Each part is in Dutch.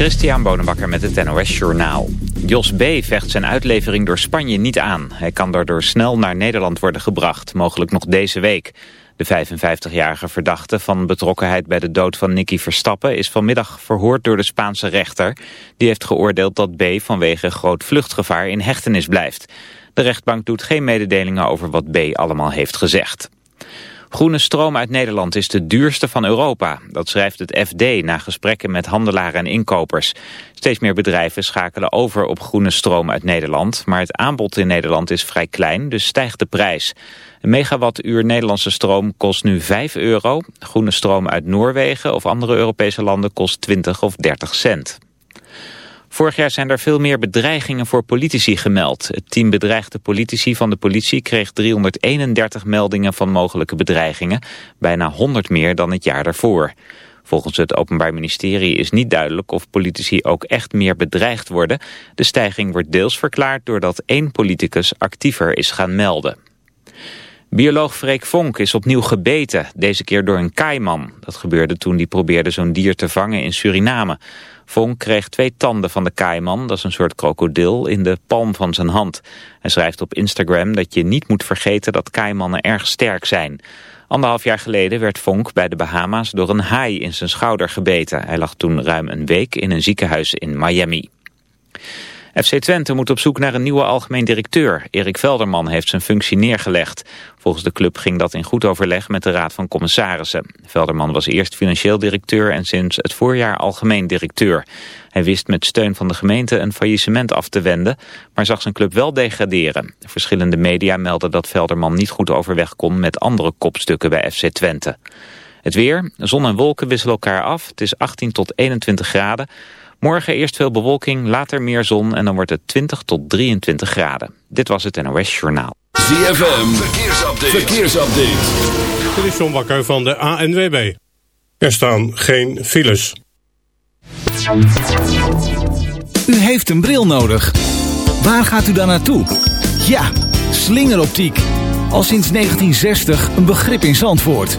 Christian Bonenbakker met het NOS Journaal. Jos B. vecht zijn uitlevering door Spanje niet aan. Hij kan daardoor snel naar Nederland worden gebracht, mogelijk nog deze week. De 55-jarige verdachte van betrokkenheid bij de dood van Nicky Verstappen... is vanmiddag verhoord door de Spaanse rechter. Die heeft geoordeeld dat B. vanwege groot vluchtgevaar in hechtenis blijft. De rechtbank doet geen mededelingen over wat B. allemaal heeft gezegd. Groene stroom uit Nederland is de duurste van Europa. Dat schrijft het FD na gesprekken met handelaren en inkopers. Steeds meer bedrijven schakelen over op groene stroom uit Nederland. Maar het aanbod in Nederland is vrij klein, dus stijgt de prijs. Een megawattuur Nederlandse stroom kost nu 5 euro. Groene stroom uit Noorwegen of andere Europese landen kost 20 of 30 cent. Vorig jaar zijn er veel meer bedreigingen voor politici gemeld. Het team bedreigde politici van de politie kreeg 331 meldingen van mogelijke bedreigingen. Bijna 100 meer dan het jaar daarvoor. Volgens het Openbaar Ministerie is niet duidelijk of politici ook echt meer bedreigd worden. De stijging wordt deels verklaard doordat één politicus actiever is gaan melden. Bioloog Freek Vonk is opnieuw gebeten, deze keer door een kaiman. Dat gebeurde toen hij probeerde zo'n dier te vangen in Suriname. Vonk kreeg twee tanden van de kaiman, dat is een soort krokodil, in de palm van zijn hand. Hij schrijft op Instagram dat je niet moet vergeten dat kaimannen erg sterk zijn. Anderhalf jaar geleden werd Vonk bij de Bahama's door een haai in zijn schouder gebeten. Hij lag toen ruim een week in een ziekenhuis in Miami. FC Twente moet op zoek naar een nieuwe algemeen directeur. Erik Velderman heeft zijn functie neergelegd. Volgens de club ging dat in goed overleg met de Raad van Commissarissen. Velderman was eerst financieel directeur en sinds het voorjaar algemeen directeur. Hij wist met steun van de gemeente een faillissement af te wenden, maar zag zijn club wel degraderen. Verschillende media melden dat Velderman niet goed overweg kon met andere kopstukken bij FC Twente. Het weer, zon en wolken wisselen elkaar af. Het is 18 tot 21 graden. Morgen eerst veel bewolking, later meer zon en dan wordt het 20 tot 23 graden. Dit was het NOS Journaal. ZFM, verkeersupdate. verkeersupdate. Dit is John Bakker van de ANWB. Er staan geen files. U heeft een bril nodig. Waar gaat u dan naartoe? Ja, slingeroptiek. Al sinds 1960 een begrip in Zandvoort.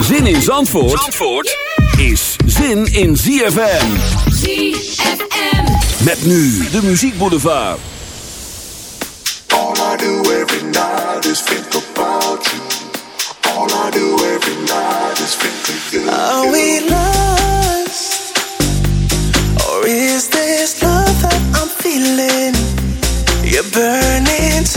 Zin in Zandvoort, Zandvoort is zin in ZFM. ZFM. Met nu de Muziek Boulevard. All I do every night is think about you. All I do every night is think of you. Are we lost? Or is this love that I'm feeling? Your burning is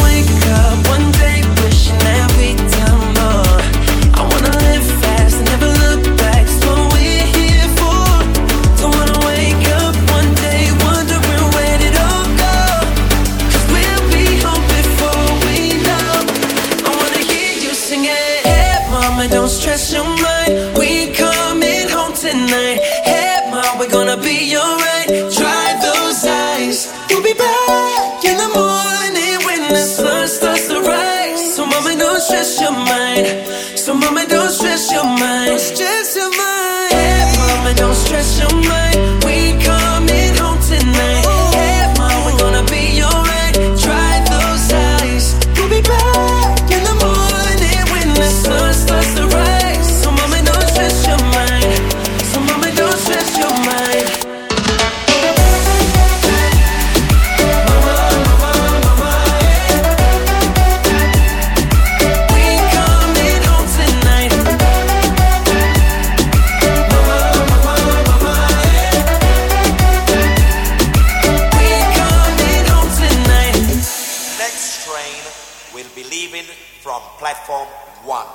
Believing from Platform 1.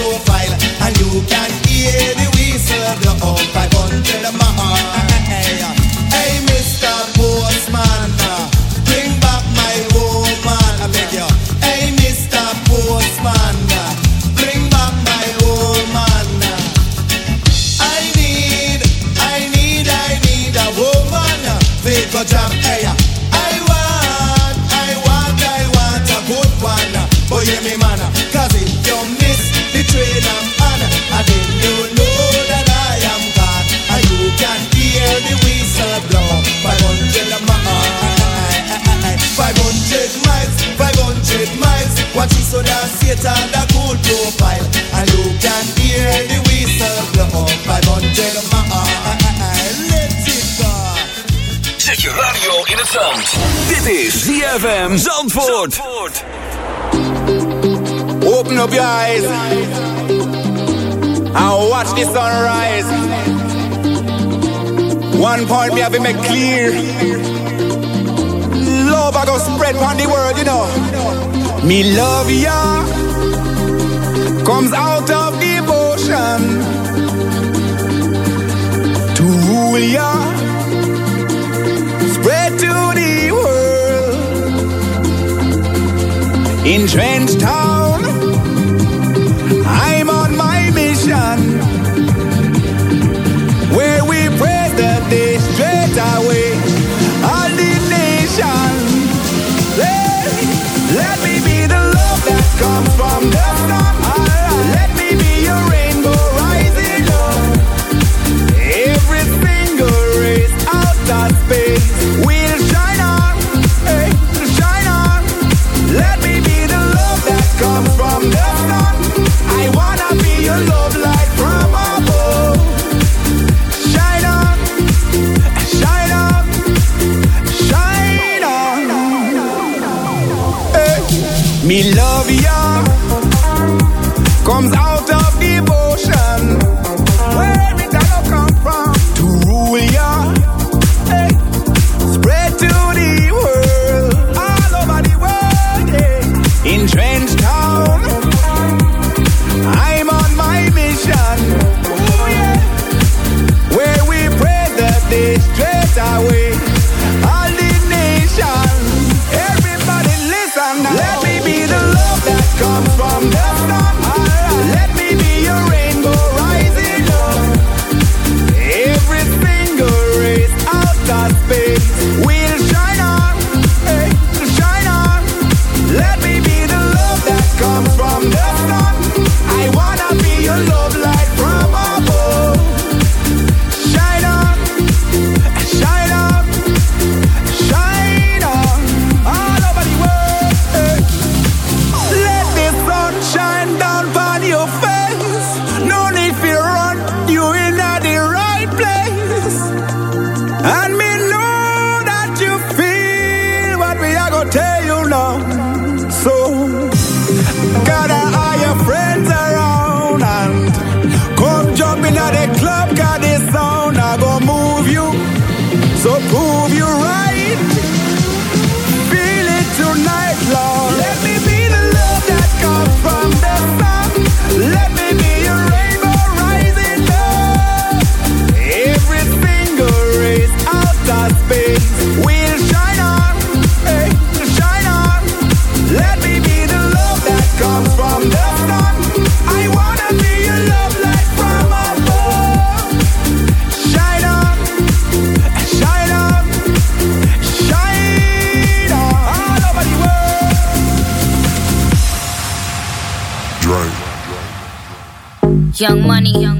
to So that's that Satan the cool profile. And you can hear the whistle blow 500 miles. Let it go. Zet je radio in het zand Dit is ZFM Zandvoort, Zandvoort. Open up your eyes. And watch the sunrise. One point me have to make clear. Love I go spread on the world, you know. Me love ya. Comes out of devotion. To rule ya, spread to the world. Entrenched heart. come from? Move your right. Young money, young